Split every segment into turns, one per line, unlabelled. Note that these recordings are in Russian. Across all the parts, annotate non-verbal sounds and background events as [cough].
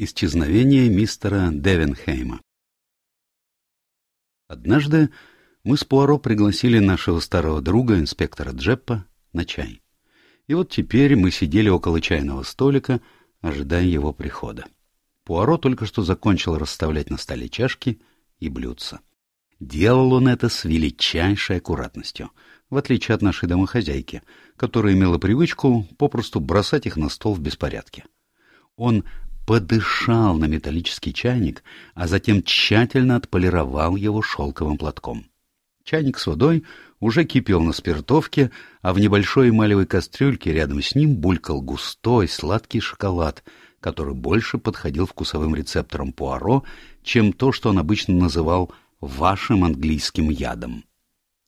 Исчезновение мистера Девенхейма Однажды мы с Пуаро пригласили нашего старого друга, инспектора Джеппа, на чай. И вот теперь мы сидели около чайного столика, ожидая его прихода. Пуаро только что закончил расставлять на столе чашки и блюдца. Делал он это с величайшей аккуратностью, в отличие от нашей домохозяйки, которая имела привычку попросту бросать их на стол в беспорядке. Он подышал на металлический чайник, а затем тщательно отполировал его шелковым платком. Чайник с водой уже кипел на спиртовке, а в небольшой эмалевой кастрюльке рядом с ним булькал густой сладкий шоколад, который больше подходил вкусовым рецепторам Пуаро, чем то, что он обычно называл «вашим английским ядом».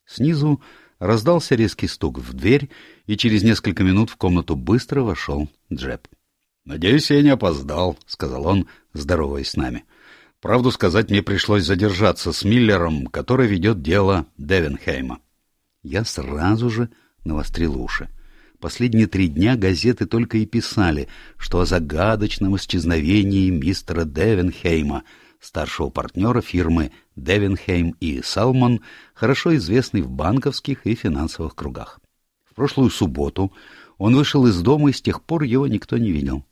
Снизу раздался резкий стук в дверь, и через несколько минут в комнату быстро вошел Джеб.
«Надеюсь, я не опоздал», — сказал он, здороваясь с нами. «Правду сказать, мне пришлось задержаться с Миллером, который ведет дело Девенхейма».
Я сразу же навострил уши. Последние три дня газеты только и писали, что о загадочном исчезновении мистера Девенхейма, старшего партнера фирмы Девенхейм и Салмон, хорошо известный в банковских и финансовых кругах. В прошлую субботу он вышел из дома, и с тех пор его никто не видел.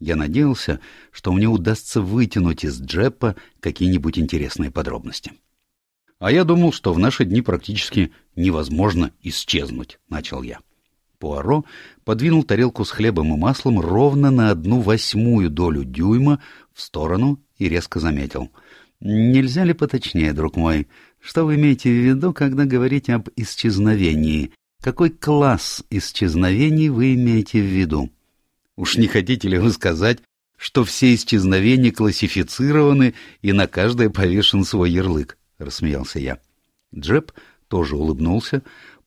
Я надеялся, что мне удастся вытянуть из Джеппа какие-нибудь интересные подробности.
«А я думал, что в наши дни практически невозможно исчезнуть», — начал я.
Пуаро подвинул тарелку с хлебом и маслом ровно на одну восьмую долю дюйма в сторону и резко заметил. «Нельзя ли поточнее, друг мой? Что вы имеете в виду, когда говорите об исчезновении? Какой класс исчезновений вы имеете в виду?»
Уж не хотите ли вы сказать, что все исчезновения классифицированы и на каждое повешен свой ярлык? — рассмеялся я.
Джеб тоже улыбнулся.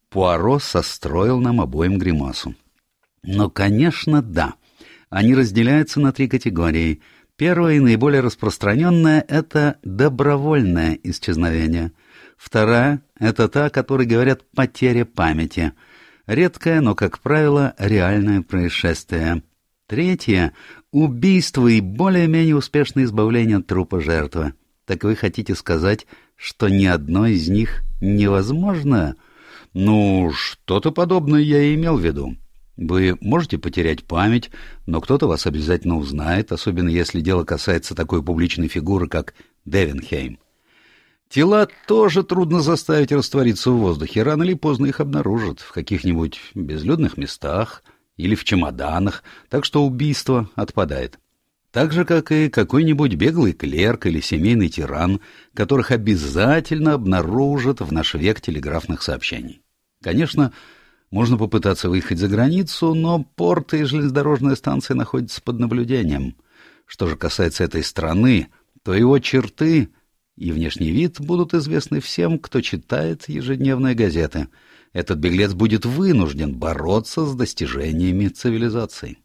Пуаро состроил нам обоим гримасу. Но, конечно, да. Они разделяются на три категории. Первая и наиболее распространенная — это добровольное исчезновение. Вторая — это та, о которой говорят «потеря памяти». Редкое, но, как правило, реальное происшествие. Третье — убийство и более-менее успешное избавление от трупа жертвы. Так вы хотите сказать, что ни одно из них невозможно?
Ну, что-то подобное я и имел в виду. Вы можете потерять память, но кто-то вас обязательно узнает, особенно если дело касается такой публичной фигуры, как Девенхейм. Тела тоже трудно заставить раствориться в воздухе, рано или поздно их обнаружат в каких-нибудь безлюдных местах — или в чемоданах, так что убийство отпадает. Так же, как и какой-нибудь беглый клерк или семейный тиран, которых обязательно обнаружат в наш век телеграфных сообщений. Конечно, можно попытаться выехать за границу, но порты и железнодорожная станция находятся под наблюдением. Что же касается этой страны, то его черты и внешний вид будут известны всем, кто читает ежедневные газеты — этот беглец будет вынужден бороться с достижениями цивилизации.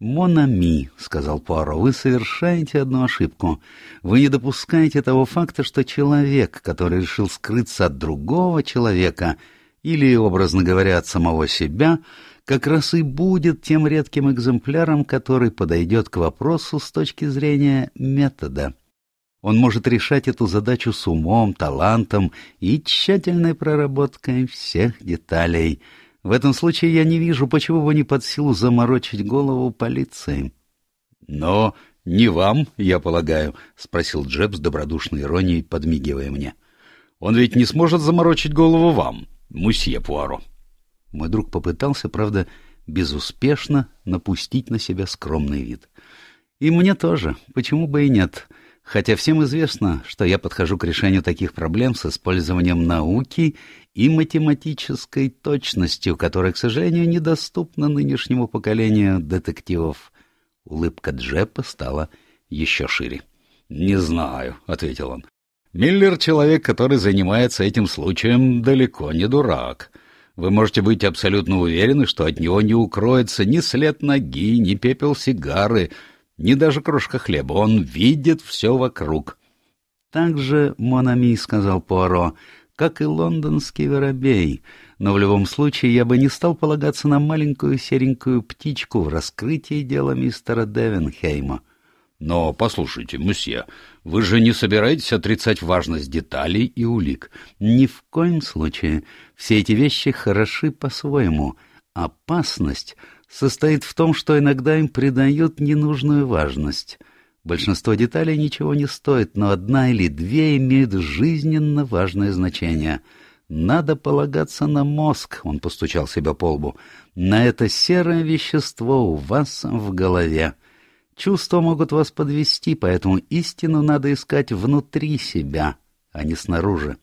«Монами», — сказал Пуаро, — «вы совершаете одну ошибку. Вы не допускаете того факта, что человек, который решил скрыться от другого человека, или, образно говоря, от самого себя, как раз и будет тем редким экземпляром, который подойдет к вопросу с точки зрения метода. Он может решать эту задачу с умом, талантом и тщательной проработкой всех деталей. В этом случае я не вижу, почему бы не под силу заморочить голову полиции.
— Но не вам, я полагаю, — спросил Джеб с добродушной иронией, подмигивая мне. — Он ведь не сможет заморочить голову вам, мусье Пуаро.
Мой друг попытался, правда, безуспешно напустить на себя скромный вид. — И мне тоже, почему бы и нет. — хотя всем известно, что я подхожу к решению таких проблем с использованием науки и математической точностью, которая, к сожалению, недоступна нынешнему поколению детективов. Улыбка Джеппа стала еще шире.
«Не знаю», — ответил он. «Миллер — человек, который занимается этим случаем, далеко не дурак. Вы можете быть абсолютно уверены, что от него не укроется ни след ноги, ни пепел сигары, ни даже крошка хлеба. Он видит все вокруг.
— Так же, Монами, — сказал Пуаро, — как и лондонский воробей. Но в любом случае я бы не стал полагаться на маленькую серенькую птичку в раскрытии дела мистера Девенхейма.
Но послушайте, мусье, вы же не собираетесь отрицать важность деталей и улик?
Ни в коем случае. Все эти вещи хороши по-своему. Опасность состоит в том, что иногда им придают ненужную важность. Большинство деталей ничего не стоит, но одна или две имеют жизненно важное значение. Надо полагаться на мозг, он постучал себя по лбу, на это серое вещество у вас в голове. Чувства могут вас подвести, поэтому истину надо искать внутри себя, а не снаружи.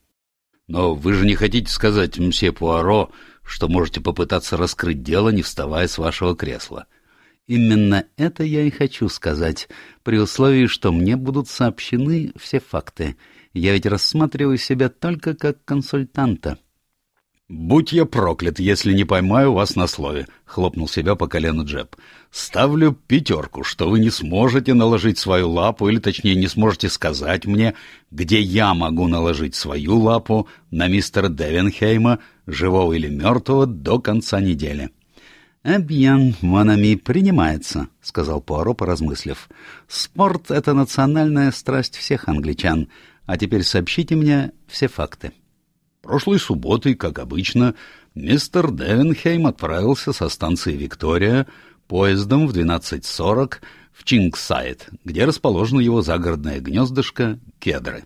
Но вы же не хотите сказать, мсье Пуаро, что можете попытаться раскрыть дело, не вставая с вашего кресла.
Именно это я и хочу сказать, при условии, что мне будут сообщены все факты. Я ведь рассматриваю себя только как консультанта.
«Будь я проклят, если не поймаю вас на слове», — хлопнул себя по колену Джеб. «Ставлю пятерку, что вы не сможете наложить свою лапу, или точнее не сможете сказать мне, где я могу наложить свою лапу на мистера Девенхейма, живого или мертвого, до конца недели».
«Эбьен, Монами, принимается», — сказал Пуаро, поразмыслив. «Спорт — это национальная страсть всех англичан. А теперь сообщите мне все факты».
Прошлой субботой, как обычно, мистер Девенхейм отправился со станции «Виктория» поездом в 12.40 в Чингсайд, где расположено его загородное гнездышко «Кедры».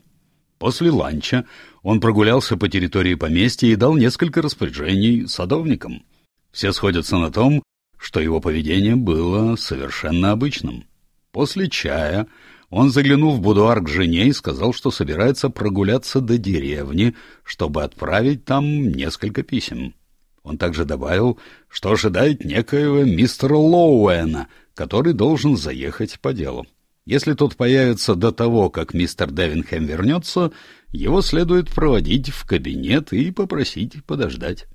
После ланча он прогулялся по территории поместья и дал несколько распоряжений садовникам. Все сходятся на том, что его поведение было совершенно обычным. После чая он заглянул в будуар к жене и сказал, что собирается прогуляться до деревни, чтобы отправить там несколько писем. Он также добавил, что ожидает некоего мистера Лоуэна, который должен заехать по делу. Если тот появится до того, как мистер Девинхэм вернется, его следует проводить в кабинет и попросить подождать.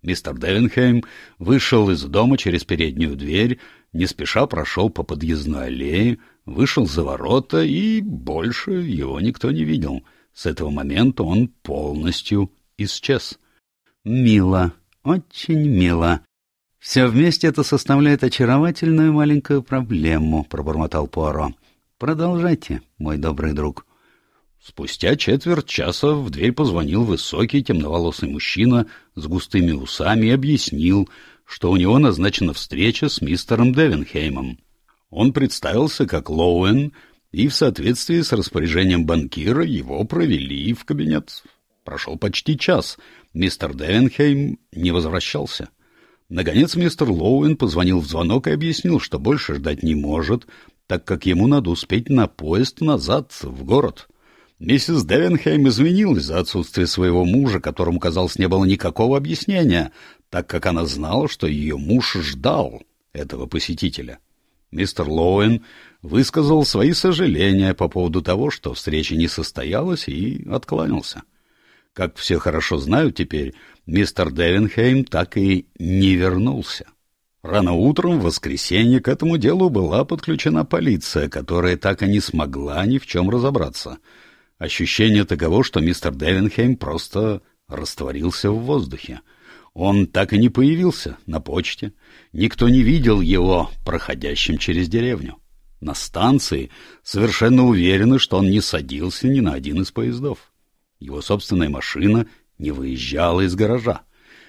Мистер Девинхэм вышел из дома через переднюю дверь, не спеша прошел по подъездной аллее, вышел за ворота, и больше его никто не видел. С этого момента он полностью исчез.
«Мило, очень мило. Все вместе это составляет очаровательную маленькую проблему», — пробормотал Пуаро. «Продолжайте, мой добрый друг».
Спустя четверть часа в дверь позвонил высокий темноволосый мужчина с густыми усами и объяснил, что у него назначена встреча с мистером Девенхеймом. Он представился как Лоуэн, и в соответствии с распоряжением банкира его провели в кабинет. Прошел почти час. Мистер Девенхейм не возвращался. Наконец мистер Лоуэн позвонил в звонок и объяснил, что больше ждать не может, так как ему надо успеть на поезд назад, в город. Миссис Девенхейм извинилась за отсутствие своего мужа, которому, казалось, не было никакого объяснения, так как она знала, что ее муж ждал этого посетителя. Мистер Лоуэн высказал свои сожаления по поводу того, что встреча не состоялась, и откланялся. Как все хорошо знают теперь, мистер Девенхейм так и не вернулся. Рано утром в воскресенье к этому делу была подключена полиция, которая так и не смогла ни в чем разобраться. Ощущение таково, что мистер Девенхейм просто растворился в воздухе. Он так и не появился на почте. Никто не видел его проходящим через деревню. На станции совершенно уверены, что он не садился ни на один из поездов. Его собственная машина не выезжала из гаража.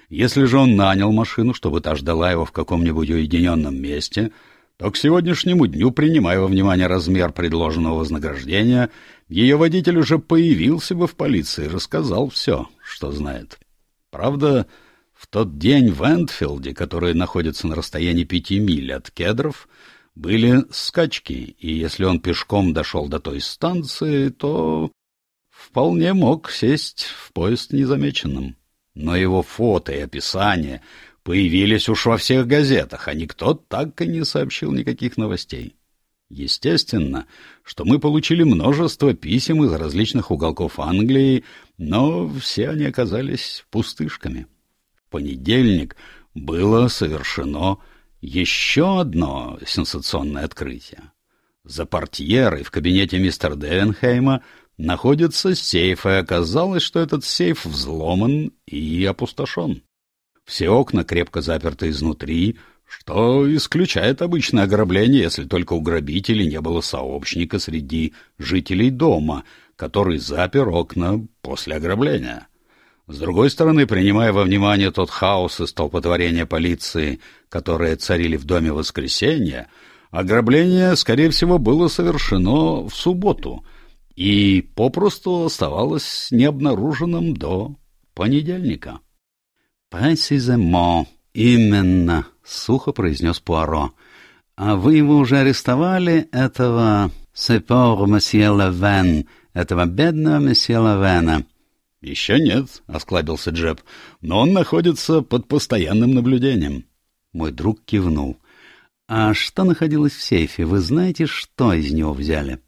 Если же он нанял машину, чтобы та ждала его в каком-нибудь уединенном месте, то к сегодняшнему дню, принимая во внимание размер предложенного вознаграждения, ее водитель уже появился бы в полиции и рассказал все, что знает. Правда, в тот день в Энтфилде, который находится на расстоянии пяти миль от кедров, были скачки, и если он пешком дошел до той станции, то вполне мог сесть в поезд незамеченным. Но его фото и описание появились уж во всех газетах, а никто так и не сообщил никаких новостей. Естественно, что мы получили множество писем из различных уголков Англии, но все они оказались пустышками понедельник было совершено еще одно сенсационное открытие. За портьерой в кабинете мистера Девенхейма находится сейф, и оказалось, что этот сейф взломан и опустошен. Все окна крепко заперты изнутри, что исключает обычное ограбление, если только у грабителей не было сообщника среди жителей дома, который запер окна после ограбления. С другой стороны, принимая во внимание тот хаос и столпотворение полиции, которые царили в доме воскресенья, ограбление, скорее всего, было совершено в субботу и попросту оставалось необнаруженным до понедельника.
«Précisément, именно», — сухо произнес Пуаро. «А вы его уже арестовали, этого сепор месье Левен, этого бедного месье Левена?»
«Еще нет», — осклабился Джепп, — «но он находится под постоянным наблюдением».
Мой друг кивнул. «А что находилось в сейфе? Вы знаете, что из него взяли?»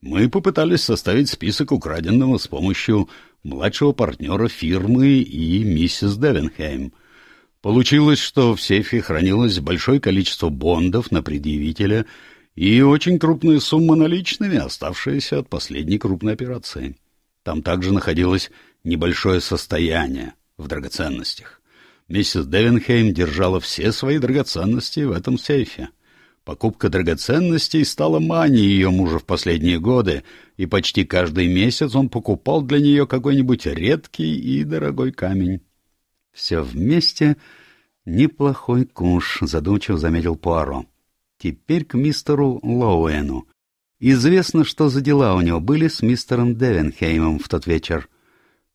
«Мы попытались составить список украденного с помощью младшего партнера фирмы и миссис Девенхейм. Получилось, что в сейфе хранилось большое количество бондов на предъявителя и очень крупная сумма наличными, оставшаяся от последней крупной операции. Там также находилось небольшое состояние в драгоценностях. Миссис Девенхейм держала все свои драгоценности в этом сейфе. Покупка драгоценностей стала манией ее мужа в последние годы, и почти каждый месяц он покупал для нее какой-нибудь редкий и дорогой камень.
— Все вместе неплохой куш, — задумчиво заметил Пуаро. — Теперь к мистеру Лоуэну. Известно, что за дела у него были с мистером Девенхеймом в тот вечер.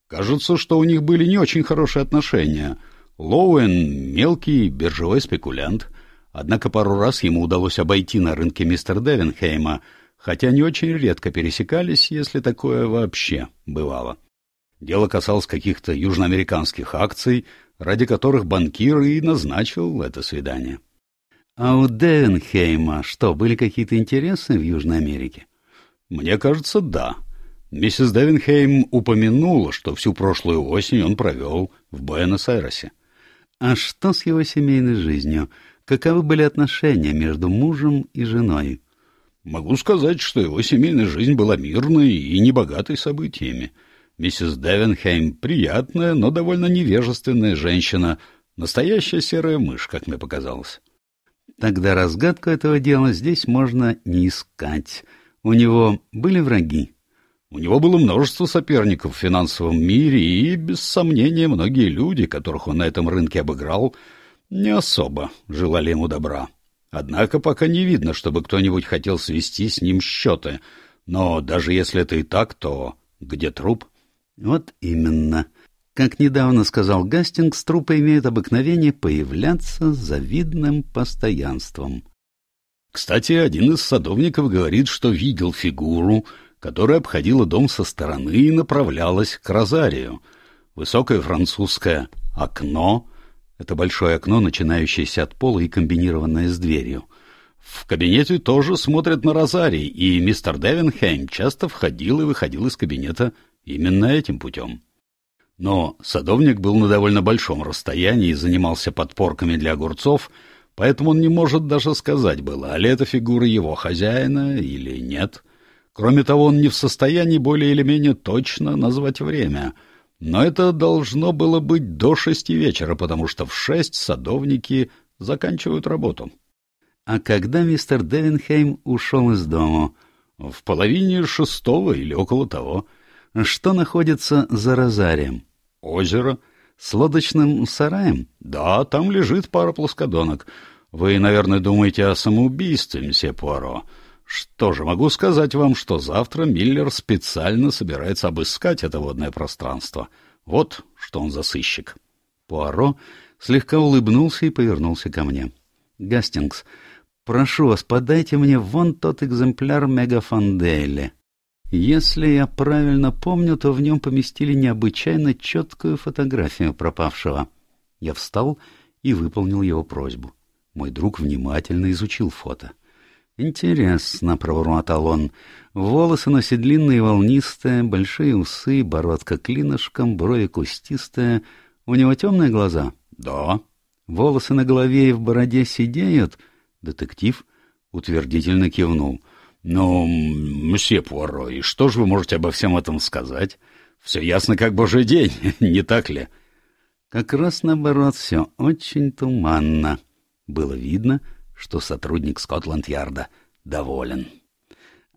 Кажется, что у них были не очень хорошие отношения. Лоуэн — мелкий биржевой спекулянт. Однако пару раз ему удалось обойти на рынке мистера Девенхейма, хотя они очень редко пересекались, если такое вообще бывало. Дело касалось каких-то южноамериканских акций, ради которых банкир и назначил это свидание.
— А у Девенхейма что, были какие-то интересы в Южной Америке?
— Мне кажется, да. Миссис Девенхейм упомянула, что всю прошлую осень он провел в Буэнос-Айресе.
— А что с его семейной жизнью? Каковы были отношения между мужем и женой?
— Могу сказать, что его семейная жизнь была мирной и небогатой событиями. Миссис Девенхейм приятная, но довольно невежественная женщина, настоящая серая мышь, как мне показалось.
Тогда разгадку этого дела здесь можно не искать. У него были враги.
У него было множество соперников в финансовом мире, и, без сомнения, многие люди, которых он на этом рынке обыграл, не особо желали ему добра. Однако пока не видно, чтобы кто-нибудь хотел свести с ним счеты. Но даже если это и так, то где труп?
Вот именно. Как недавно сказал Гастингс, трупы имеют обыкновение появляться с завидным постоянством.
Кстати, один из садовников говорит, что видел фигуру, которая обходила дом со стороны и направлялась к розарию. Высокое французское окно — это большое окно, начинающееся от пола и комбинированное с дверью. В кабинете тоже смотрит на розарий, и мистер Девенхейм часто входил и выходил из кабинета именно этим путем. Но садовник был на довольно большом расстоянии и занимался подпорками для огурцов, поэтому он не может даже сказать, была ли эта фигура его хозяина или нет. Кроме того, он не в состоянии более или менее точно назвать время. Но это должно было быть до шести вечера, потому что в шесть садовники заканчивают работу.
А когда мистер Девинхейм ушел из дома?
В половине шестого или около того.
Что находится за розарием?
Озеро.
С лодочным сараем?
Да, там лежит пара плоскодонок. Вы, наверное, думаете о самоубийстве, мсье Пуаро. Что же, могу сказать вам, что завтра Миллер специально собирается обыскать это водное пространство. Вот что он за сыщик.
Пуаро слегка улыбнулся и повернулся ко мне. — Гастингс, прошу вас, подайте мне вон тот экземпляр Мегафондейли. Если я правильно помню, то в нем поместили необычайно четкую фотографию пропавшего. Я встал и выполнил его просьбу. Мой друг внимательно изучил фото. — «Интересно», — пробормотал он. «Волосы носи длинные волнистые, большие усы, бородка клинышком, брови кустистые. У него темные глаза?»
«Да».
«Волосы на голове и в бороде сидеют?» Детектив утвердительно кивнул.
«Ну, мсье Пуаро, и что же вы можете обо всем этом сказать? Все ясно как божий день, [laughs] не так ли?»
«Как раз наоборот, все очень туманно». Было видно, что сотрудник Скотланд-Ярда доволен.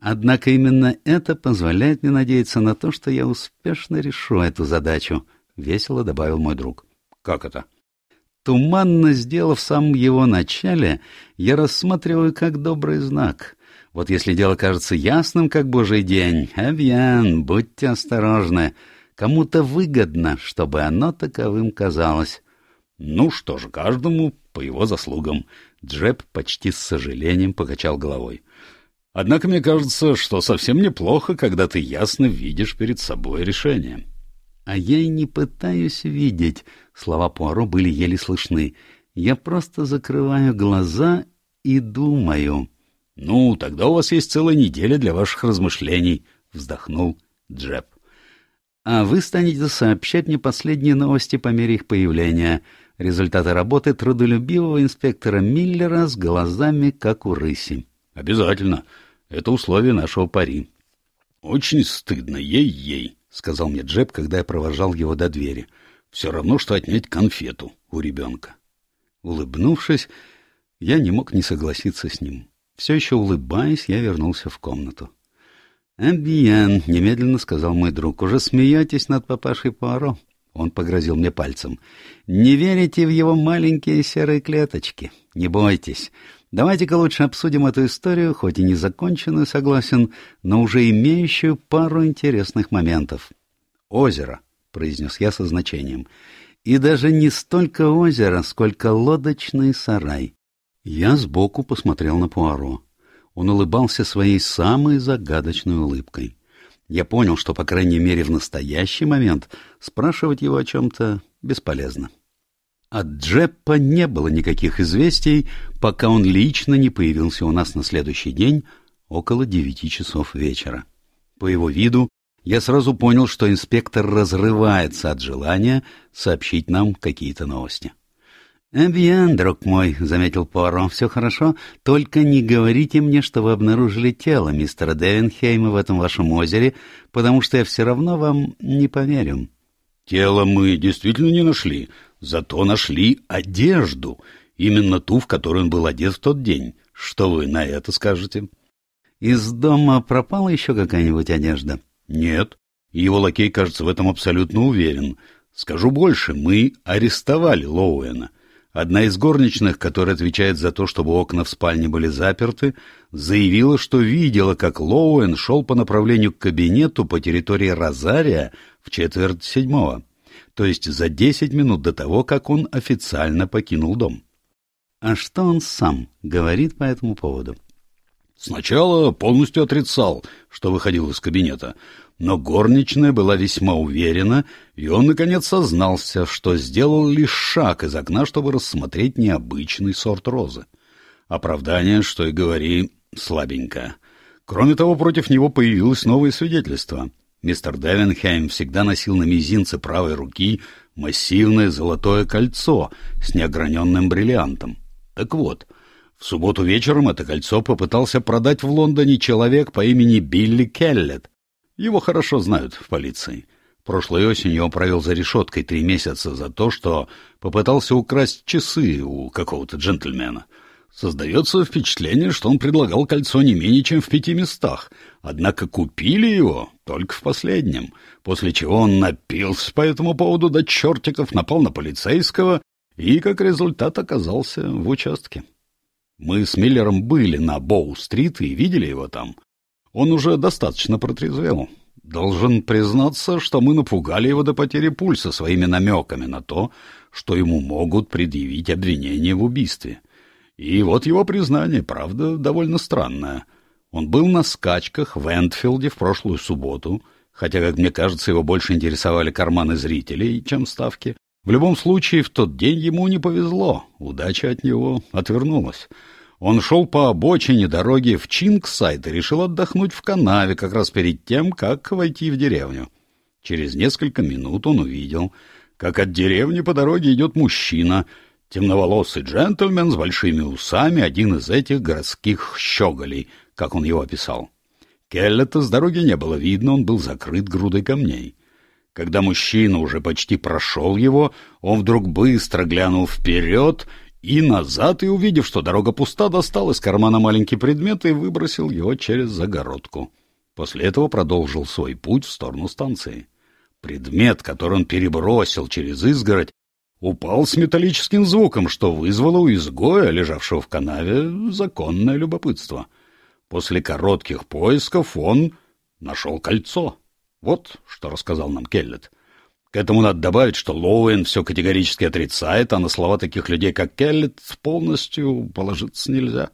Однако именно это позволяет мне надеяться на то, что я успешно решу эту задачу, — весело добавил мой друг.
— Как это?
— Туманно сделав в самом его начале, я рассматриваю как добрый знак. Вот если дело кажется ясным, как божий день, Эвьян, будьте осторожны. Кому-то выгодно, чтобы оно таковым казалось.
Ну что же, каждому по его заслугам. Джеб почти с сожалением покачал головой. Однако мне кажется, что совсем неплохо, когда ты ясно видишь перед собой решение.
А я и не пытаюсь видеть. Слова Пуаро были еле слышны. Я просто закрываю глаза и думаю.
Ну, тогда у вас есть целая неделя для ваших размышлений, вздохнул Джеб.
А вы станете сообщать мне последние новости по мере их появления. Результаты работы трудолюбивого инспектора Миллера с глазами, как у рыси.
Обязательно. Это условие нашего пари. Очень стыдно, ей-ей, сказал мне Джеб, когда я провожал его до двери. Все равно, что отнять конфету у ребенка.
Улыбнувшись, я не мог не согласиться с ним. Все еще улыбаясь, я вернулся в комнату. «Эбьен», — немедленно сказал мой друг, — «уже смеетесь над папашей Пуаро?» Он погрозил мне пальцем. «Не верите в его маленькие серые клеточки? Не бойтесь. Давайте-ка лучше обсудим эту историю, хоть и незаконченную, согласен, но уже имеющую пару интересных моментов. «Озеро», — произнес я со значением. «И даже не столько озеро, сколько лодочный сарай». Я сбоку посмотрел на Пуаро. Он улыбался своей самой загадочной улыбкой. Я понял, что, по крайней мере, в настоящий момент спрашивать его о чем-то бесполезно. От Джеппа не было никаких известий, пока он лично не появился у нас на следующий день около девяти часов вечера. По его виду я сразу понял, что инспектор разрывается от желания сообщить нам какие-то новости. «Эбьен, друг мой», — заметил Пуаро, — «все хорошо, только не говорите мне, что вы обнаружили тело мистера Девенхейма в этом вашем озере, потому что я все равно вам не поверю».
«Тело мы действительно не нашли, Зато нашли одежду, именно ту, в которую он был одет в тот день. Что вы на это скажете?
Из дома пропала еще какая-нибудь одежда?
Нет. Его лакей, кажется, в этом абсолютно уверен. Скажу больше, мы арестовали Лоуэна. Одна из горничных, которая отвечает за то, чтобы окна в спальне были заперты, заявила, что видела, как Лоуэн шел по направлению к кабинету по территории Розария в четверть седьмого то есть за десять минут до того, как он официально покинул дом.
А что он сам говорит по этому поводу?
Сначала полностью отрицал, что выходил из кабинета, но горничная была весьма уверена, и он, наконец, сознался, что сделал лишь шаг из окна, чтобы рассмотреть необычный сорт розы. Оправдание, что и говори, слабенько. Кроме того, против него появилось новое свидетельство. Мистер Девенхейм всегда носил на мизинце правой руки массивное золотое кольцо с неограненным бриллиантом. Так вот, в субботу вечером это кольцо попытался продать в Лондоне человек по имени Билли Келлет. Его хорошо знают в полиции. Прошлой осенью он провел за решеткой три месяца за то, что попытался украсть часы у какого-то джентльмена — Создается впечатление, что он предлагал кольцо не менее чем в пяти местах, однако купили его только в последнем, после чего он напился по этому поводу до чертиков, напал на полицейского и, как результат, оказался в участке. Мы с Миллером были на Боу-стрит и видели его там. Он уже достаточно протрезвел. Должен признаться, что мы напугали его до потери пульса своими намеками на то, что ему могут предъявить обвинение в убийстве. И вот его признание, правда, довольно странное. Он был на скачках в Энтфилде в прошлую субботу, хотя, как мне кажется, его больше интересовали карманы зрителей, чем ставки. В любом случае, в тот день ему не повезло, удача от него отвернулась. Он шел по обочине дороги в Чингсайд и решил отдохнуть в канаве как раз перед тем, как войти в деревню. Через несколько минут он увидел, как от деревни по дороге идет мужчина — Темноволосый джентльмен с большими усами, один из этих городских щеголей, как он его описал. Келлета с дороги не было видно, он был закрыт грудой камней. Когда мужчина уже почти прошел его, он вдруг быстро глянул вперед и назад, и, увидев, что дорога пуста, достал из кармана маленький предмет и выбросил его через загородку. После этого продолжил свой путь в сторону станции. Предмет, который он перебросил через изгородь, упал с металлическим звуком, что вызвало у изгоя, лежавшего в канаве, законное любопытство. После коротких поисков он нашел кольцо. Вот что рассказал нам Келлет. К этому надо добавить, что Лоуэн все категорически отрицает, а на слова таких людей, как Келлет, полностью положиться нельзя.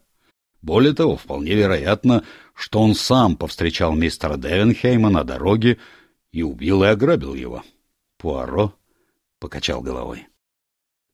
Более того, вполне вероятно, что он сам повстречал мистера Девенхейма на дороге и убил и ограбил его. Пуаро покачал головой.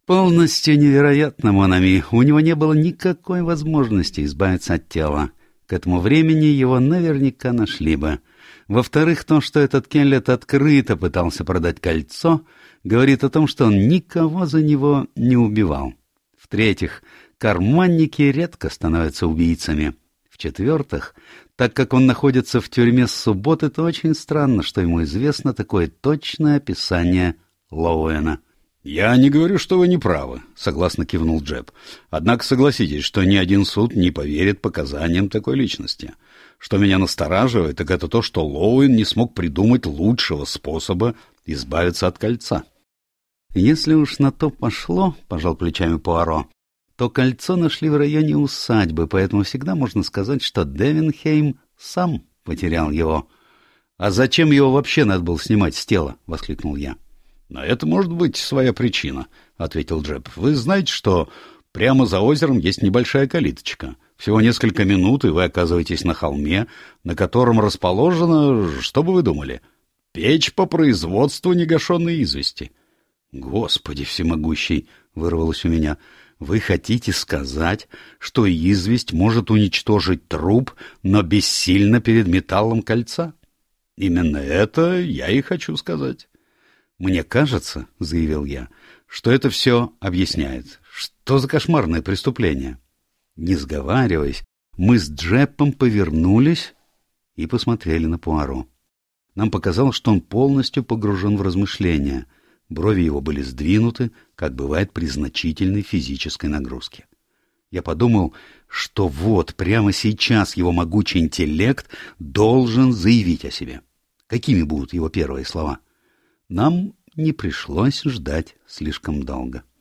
Полностью невероятно, Монами. У него не было никакой возможности избавиться от тела. К этому времени его наверняка нашли бы. Во-вторых, то, что этот Келлет открыто пытался продать кольцо, говорит о том, что он никого за него не убивал. В-третьих, карманники редко становятся убийцами. В-четвертых, так как он находится в тюрьме с субботы, то очень странно, что ему известно такое точное описание Лоуэна.
«Я не говорю, что вы не правы», — согласно кивнул Джеб. «Однако согласитесь, что ни один суд не поверит показаниям такой личности. Что меня настораживает, так это то, что Лоуэн не смог придумать лучшего способа избавиться от кольца».
«Если уж на то пошло», — пожал плечами Пуаро, то кольцо нашли в районе усадьбы, поэтому всегда можно сказать, что Девинхейм сам потерял его. «А зачем его вообще надо было снимать с тела?» — воскликнул я.
«На это может быть своя причина», — ответил Джеб. «Вы знаете, что прямо за озером есть небольшая калиточка. Всего несколько минут, и вы оказываетесь на холме, на котором расположена, что бы вы думали, печь по производству негашенной извести».
«Господи всемогущий!» — вырвалось у меня. «Вы хотите сказать, что известь может уничтожить труп, но бессильно перед металлом кольца?»
«Именно это я и хочу сказать».
«Мне кажется, — заявил я, — что это все объясняет. Что за кошмарное преступление?» Не сговариваясь, мы с Джеппом повернулись и посмотрели на Пуаро. Нам показалось, что он полностью погружен в размышления. Брови его были сдвинуты, как бывает при значительной физической нагрузке. Я подумал, что вот прямо сейчас его могучий интеллект должен заявить о себе. Какими будут его первые слова? — нам не пришлось ждать слишком долго. —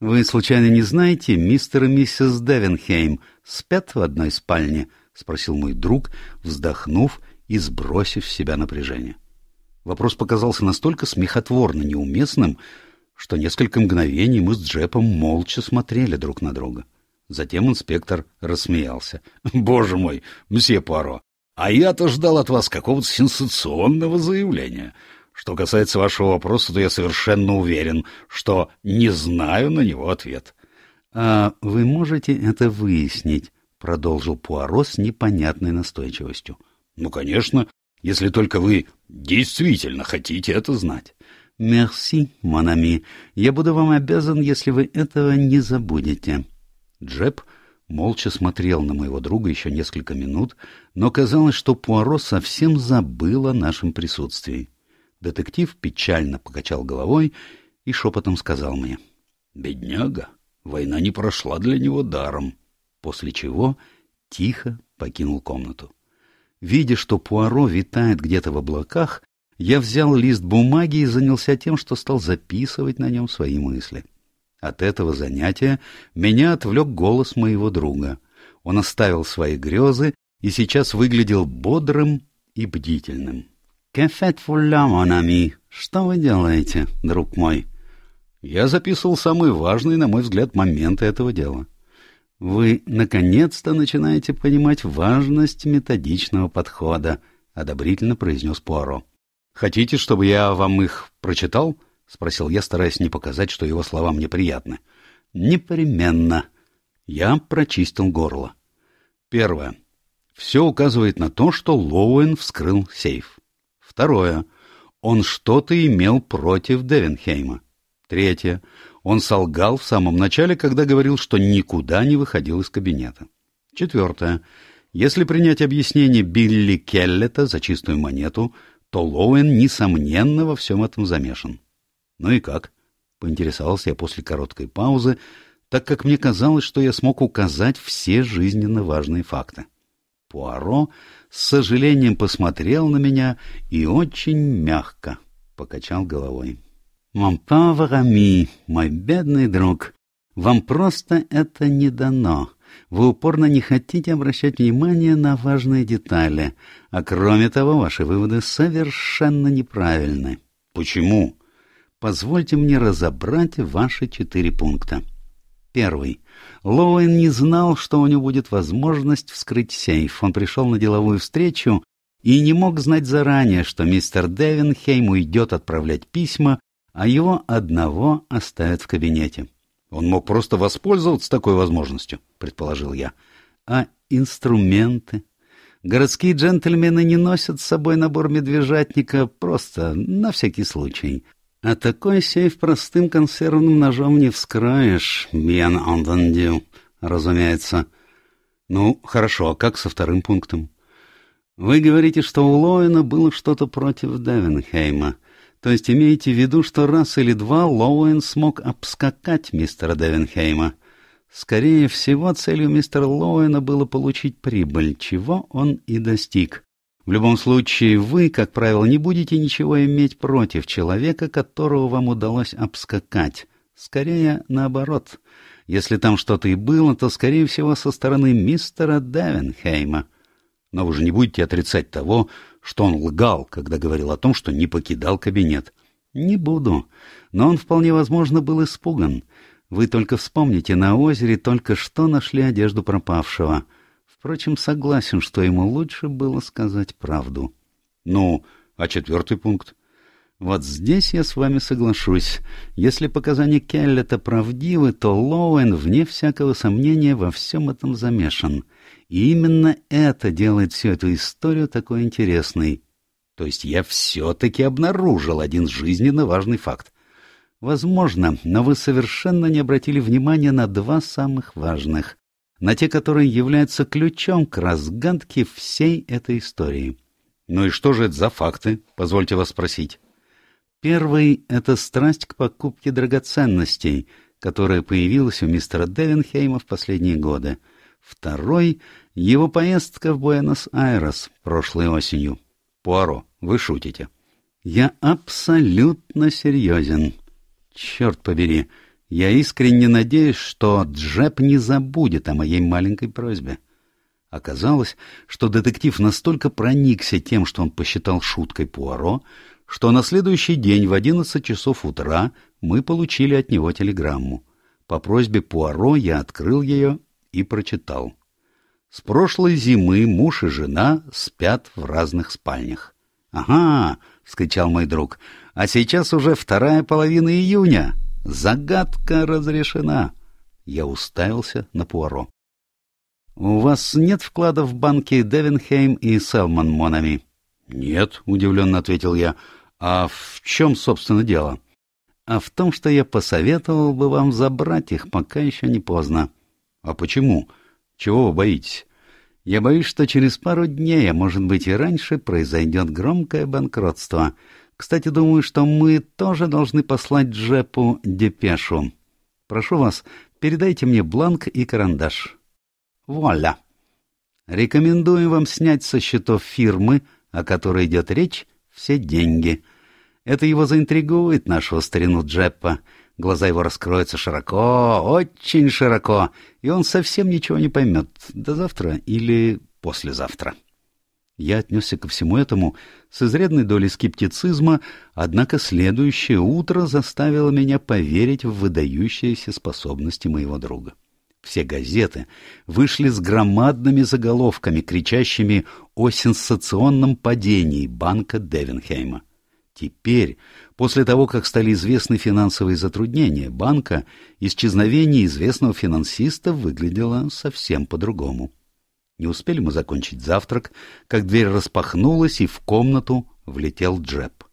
Вы, случайно, не знаете, мистер и миссис Девенхейм спят в одной спальне? — спросил мой друг, вздохнув и сбросив с себя напряжение. Вопрос показался настолько смехотворно неуместным, что несколько мгновений мы с Джеппом молча смотрели друг на друга. Затем инспектор рассмеялся. [laughs]
— Боже мой, мсье Пуаро, а я-то ждал от вас какого-то сенсационного заявления. Что касается вашего вопроса, то я совершенно уверен, что не знаю на него ответ.
— А вы можете это выяснить? — продолжил Пуаро с непонятной настойчивостью.
— Ну, конечно, если только вы действительно хотите это знать.
— Мерси, Монами. Я буду вам обязан, если вы этого не забудете. Джеб молча смотрел на моего друга еще несколько минут, но казалось, что Пуаро совсем забыл о нашем присутствии. Детектив печально покачал головой и шепотом сказал мне.
«Бедняга, война не прошла для него даром»,
после чего тихо покинул комнату. Видя, что Пуаро витает где-то в облаках, я взял лист бумаги и занялся тем, что стал записывать на нем свои мысли. От этого занятия меня отвлек голос моего друга. Он оставил свои грезы и сейчас выглядел бодрым и бдительным. «Que faites-vous là, mon ami? Что вы делаете, друг мой?»
Я записывал самые важные, на мой взгляд, моменты этого дела.
«Вы, наконец-то, начинаете понимать важность методичного подхода», — одобрительно произнес Пуаро.
«Хотите, чтобы я вам их прочитал?» — спросил я, стараясь не показать, что его слова мне приятны.
«Непременно». Я прочистил горло.
Первое. Все указывает на то, что Лоуэн вскрыл сейф.
Второе. Он что-то имел против Девенхейма. Третье. Он солгал в самом начале, когда говорил, что никуда не выходил из кабинета. Четвертое. Если принять объяснение Билли Келлета за чистую монету, то Лоуэн, несомненно, во всем этом замешан. Ну и как? Поинтересовался я после короткой паузы, так как мне казалось, что я смог указать все жизненно важные факты. Пуаро с сожалением посмотрел на меня и очень мягко покачал головой. «Мон павр ами, мой бедный друг, вам просто это не дано. Вы упорно не хотите обращать внимание на важные детали, а кроме того, ваши выводы совершенно неправильны. Почему? Позвольте мне разобрать ваши четыре пункта. Первый. Лоуэн не знал, что у него будет возможность вскрыть сейф. Он пришел на деловую встречу и не мог знать заранее, что мистер Девинхейм уйдет отправлять письма, а его одного оставят в кабинете. Он мог просто воспользоваться такой возможностью, предположил я. А инструменты? Городские джентльмены не носят с собой набор медвежатника просто на всякий случай. А такой сейф простым консервным ножом не вскроешь, bien entendu, разумеется. Ну, хорошо, а как со вторым пунктом? Вы говорите, что у Лоуэна было что-то против Девенхейма. То есть имеете в виду, что раз или два Лоуэн смог обскакать мистера Девенхейма? Скорее всего, целью мистера Лоуэна было получить прибыль, чего он и достиг. В любом случае, вы, как правило, не будете ничего иметь против человека, которого вам удалось обскакать. Скорее, наоборот. Если там что-то и было, то, скорее всего, со стороны мистера Девенхейма. Но вы же не будете отрицать того, что он лгал, когда говорил о том, что не покидал кабинет. Не буду. Но он вполне возможно был испуган. Вы только вспомните, на озере только что нашли одежду пропавшего. Впрочем, согласен, что ему лучше было сказать правду. Ну, а четвертый пункт? Вот здесь я с вами соглашусь. Если показания Келлета правдивы, то Лоуэн, вне всякого сомнения, во всем этом замешан. И именно это делает всю эту историю такой интересной. То есть я все-таки обнаружил один жизненно важный факт. Возможно, но вы совершенно не обратили внимания на два самых важных на те, которые являются ключом к разгадке всей этой истории. Ну и что же это за факты, позвольте вас спросить? Первый — это страсть к покупке драгоценностей, которая появилась у мистера Девенхейма в последние годы. Второй — его поездка в Буэнос-Айрес прошлой осенью. Пуаро, вы шутите. Я абсолютно серьезен. Черт побери, — я искренне надеюсь, что Джеб не забудет о моей маленькой просьбе. Оказалось, что детектив настолько проникся тем, что он посчитал шуткой Пуаро, что на следующий день в одиннадцать часов утра мы получили от него телеграмму. По просьбе Пуаро я открыл ее и прочитал. С прошлой зимы муж и жена спят в разных спальнях. «Ага!» — вскричал мой друг. «А сейчас уже вторая половина июня!» Загадка разрешена. Я уставился на Пуаро. — У вас нет вклада в банки Девенхейм и Селман, mon ami? — Нет, — удивленно ответил я. — А в чем, собственно, дело? — А в том, что я посоветовал бы вам забрать их, пока еще не поздно. — А почему? Чего вы боитесь? — Я боюсь, что через пару дней, а может быть и раньше, произойдет громкое банкротство — кстати, думаю, что мы тоже должны послать Джепу депешу. Прошу вас, передайте мне бланк и карандаш. Вуаля! Рекомендую вам снять со счетов фирмы, о которой идет речь, все деньги. Это его заинтригует, нашего старину Джеппа. Глаза его раскроются широко, очень широко, и он совсем ничего не поймет до завтра или послезавтра. Я отнесся ко всему этому с изрядной долей скептицизма, однако следующее утро заставило меня поверить в выдающиеся способности моего друга. Все газеты вышли с громадными заголовками, кричащими о сенсационном падении банка Девенхейма. Теперь, после того, как стали известны финансовые затруднения банка, исчезновение известного финансиста выглядело совсем по-другому. Не успели мы закончить завтрак, как дверь распахнулась, и в комнату влетел Джеб.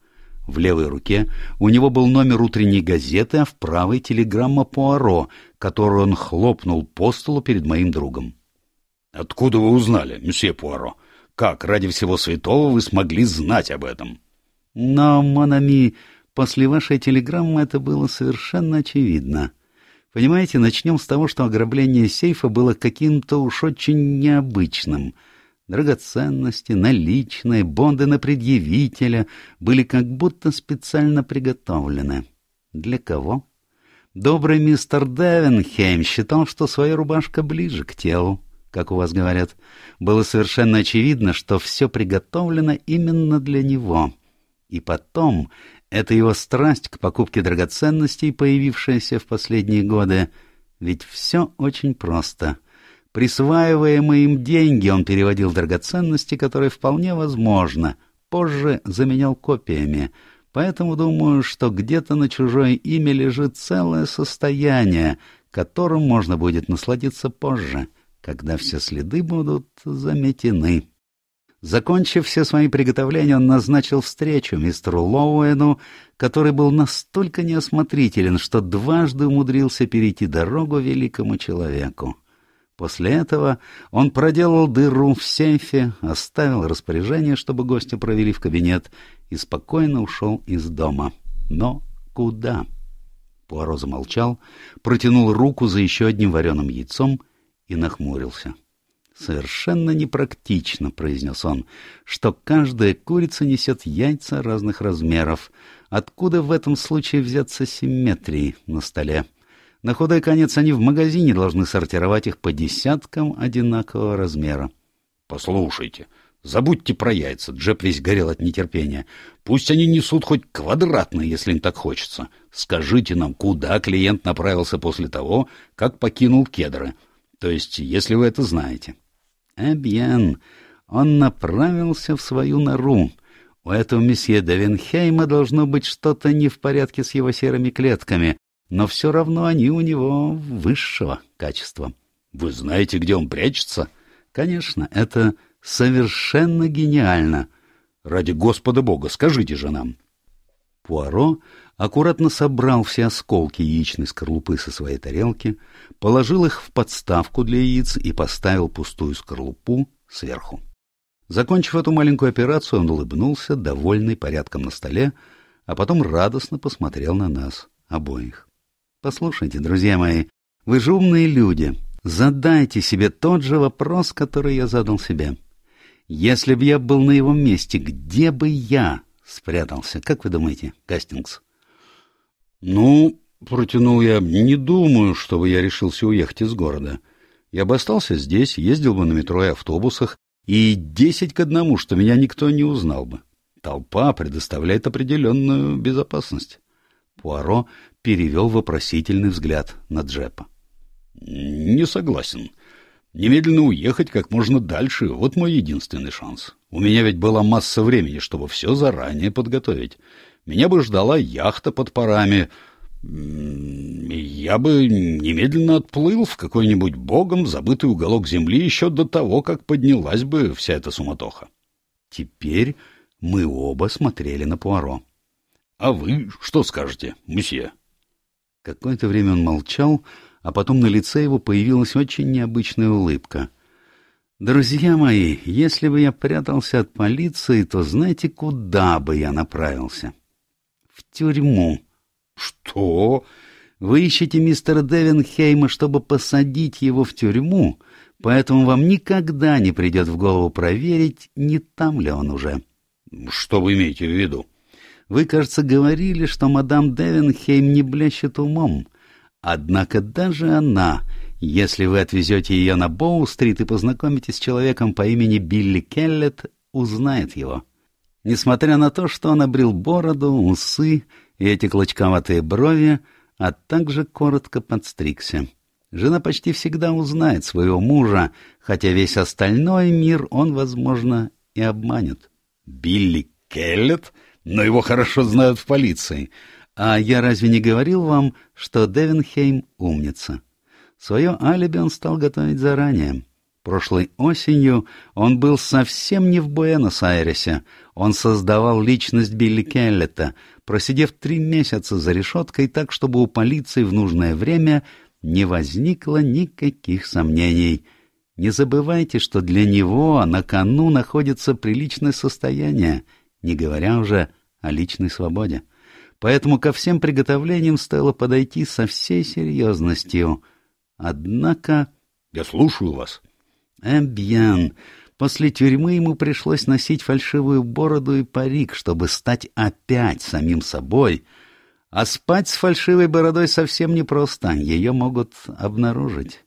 В левой руке у него был номер утренней газеты, а в правой — телеграмма Пуаро, которую он хлопнул по столу перед моим другом. — Откуда вы узнали, месье Пуаро? Как, ради всего святого, вы смогли знать об этом? — Но, mon ami, после вашей телеграммы это было совершенно очевидно. Понимаете, начнем с того, что ограбление сейфа было каким-то уж очень необычным. Драгоценности, наличные, бонды на предъявителя были как будто специально приготовлены. Для кого? Добрый мистер Девенхейм считал, что своя рубашка ближе к телу, как у вас говорят. Было совершенно очевидно, что все приготовлено именно для него. И потом это его страсть к покупке драгоценностей, появившаяся в последние годы. Ведь все очень просто. Присваиваемые им деньги он переводил драгоценности, которые вполне возможно, позже заменял копиями. Поэтому думаю, что где-то на чужое имя лежит целое состояние, которым можно будет насладиться позже, когда все следы будут заметены. Закончив все свои приготовления, он назначил встречу мистеру Лоуэну, который был настолько неосмотрителен, что дважды умудрился перейти дорогу великому человеку. После этого он проделал дыру в сейфе, оставил распоряжение, чтобы гостя провели в кабинет, и спокойно ушел из дома. Но куда? Пуаро замолчал, протянул руку за еще одним вареным яйцом и нахмурился. — «Совершенно непрактично», — произнес он, — «что каждая курица несет яйца разных размеров. Откуда в этом случае взяться симметрии на столе? На худой конец они в магазине должны сортировать их по десяткам одинакового размера».
«Послушайте, забудьте про яйца», — Джеб весь горел от нетерпения. «Пусть они несут хоть квадратные, если им так хочется. Скажите нам, куда клиент направился после того, как покинул кедры». То есть, если вы это знаете.
Эбьен, он направился в свою нору. У этого месье Девенхейма должно быть что-то не в порядке с его серыми клетками, но все равно они у него высшего качества.
Вы знаете, где он прячется?
Конечно, это совершенно гениально.
Ради Господа Бога, скажите же нам.
Пуаро аккуратно собрал все осколки яичной скорлупы со своей тарелки, положил их в подставку для яиц и поставил пустую скорлупу сверху. Закончив эту маленькую операцию, он улыбнулся, довольный порядком на столе, а потом радостно посмотрел на нас обоих. «Послушайте, друзья мои, вы же умные люди. Задайте себе тот же вопрос, который я задал себе. Если бы я был на его месте, где бы я спрятался? Как вы думаете, Кастингс?»
«Ну, — протянул я, — не думаю, чтобы я решился уехать из города. Я бы остался здесь, ездил бы на метро и автобусах, и десять к одному, что меня никто не узнал бы. Толпа предоставляет определенную безопасность».
Пуаро перевел вопросительный взгляд на Джепа.
«Не согласен. Немедленно уехать как можно дальше — вот мой единственный шанс. У меня ведь была масса времени, чтобы все заранее подготовить меня бы ждала яхта под парами. Я бы немедленно отплыл в какой-нибудь богом забытый уголок земли еще до того, как поднялась бы вся эта суматоха.
Теперь мы оба смотрели на Пуаро.
— А вы что скажете, месье?
Какое-то время он молчал, а потом на лице его появилась очень необычная улыбка. «Друзья мои, если бы я прятался от полиции, то знаете, куда бы я направился?» В тюрьму.
— Что?
Вы ищете мистера Девенхейма, чтобы посадить его в тюрьму, поэтому вам никогда не придет в голову проверить, не там ли он уже.
— Что вы имеете в виду?
Вы, кажется, говорили, что мадам Девенхейм не блещет умом. Однако даже она, если вы отвезете ее на Боу-стрит и познакомитесь с человеком по имени Билли Келлет, узнает его. — Несмотря на то, что он обрел бороду, усы и эти клочковатые брови, а также коротко подстригся. Жена почти всегда узнает своего мужа, хотя весь остальной мир он, возможно, и обманет.
«Билли Келлет? Но его хорошо знают в полиции.
А я разве не говорил вам, что Девенхейм умница? Свое алиби он стал готовить заранее. Прошлой осенью он был совсем не в Буэнос-Айресе. Он создавал личность Билли Келлета, просидев три месяца за решеткой так, чтобы у полиции в нужное время не возникло никаких сомнений. Не забывайте, что для него на кону находится приличное состояние, не говоря уже о личной свободе. поэтому ко всем приготовлениям стоило подойти со всей серьезностью. Однако...
— Я слушаю вас.
— Эбьян, после тюрьмы ему пришлось носить фальшивую бороду и парик, чтобы стать опять самим собой. А спать с фальшивой бородой совсем непросто, ее могут обнаружить.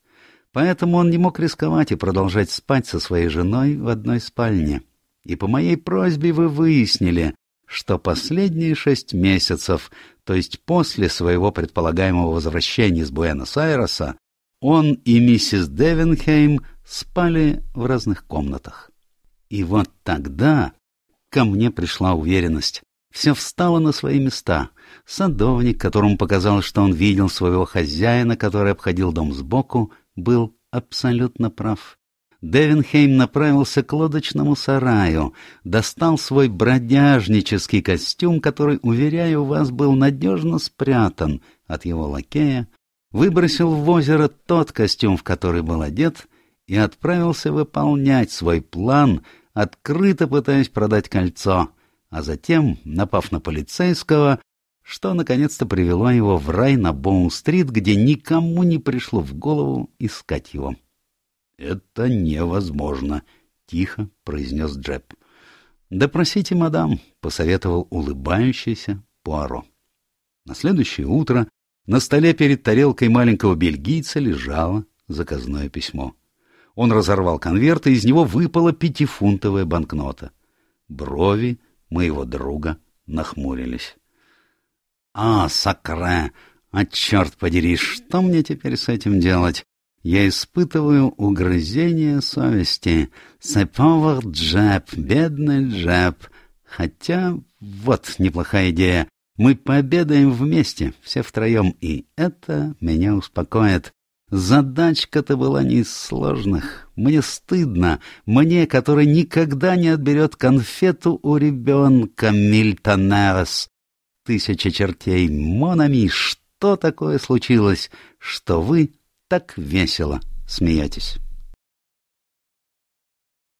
Поэтому он не мог рисковать и продолжать спать со своей женой в одной спальне. И по моей просьбе вы выяснили, что последние шесть месяцев, то есть после своего предполагаемого возвращения из Буэнос-Айреса, он и миссис Девенхейм спали в разных комнатах. И вот тогда ко мне пришла уверенность. Все встало на свои места. Садовник, которому показалось, что он видел своего хозяина, который обходил дом сбоку, был абсолютно прав. Девинхейм направился к лодочному сараю, достал свой бродяжнический костюм, который, уверяю вас, был надежно спрятан от его лакея, выбросил в озеро тот костюм, в который был одет, и отправился выполнять свой план, открыто пытаясь продать кольцо, а затем, напав на полицейского, что наконец-то привело его в рай на Боун-стрит, где никому не пришло в голову искать его.
— Это невозможно, — тихо произнес Джеб.
— Допросите, мадам, — посоветовал улыбающийся Пуаро. На следующее утро на столе перед тарелкой маленького бельгийца лежало заказное письмо. Он разорвал конверт, и из него выпала пятифунтовая банкнота. Брови моего друга нахмурились. А, сакре! А черт подери, что мне теперь с этим делать? Я испытываю угрызение совести. Сеповар Джеб, бедный Джеб. Хотя, вот неплохая идея. Мы пообедаем вместе, все втроем, и это меня успокоит. Задачка-то была не из сложных. Мне стыдно. Мне, который никогда не отберет конфету у ребенка Мильтонерс тысяча чертей. Монами, что такое случилось, что вы так весело смеетесь?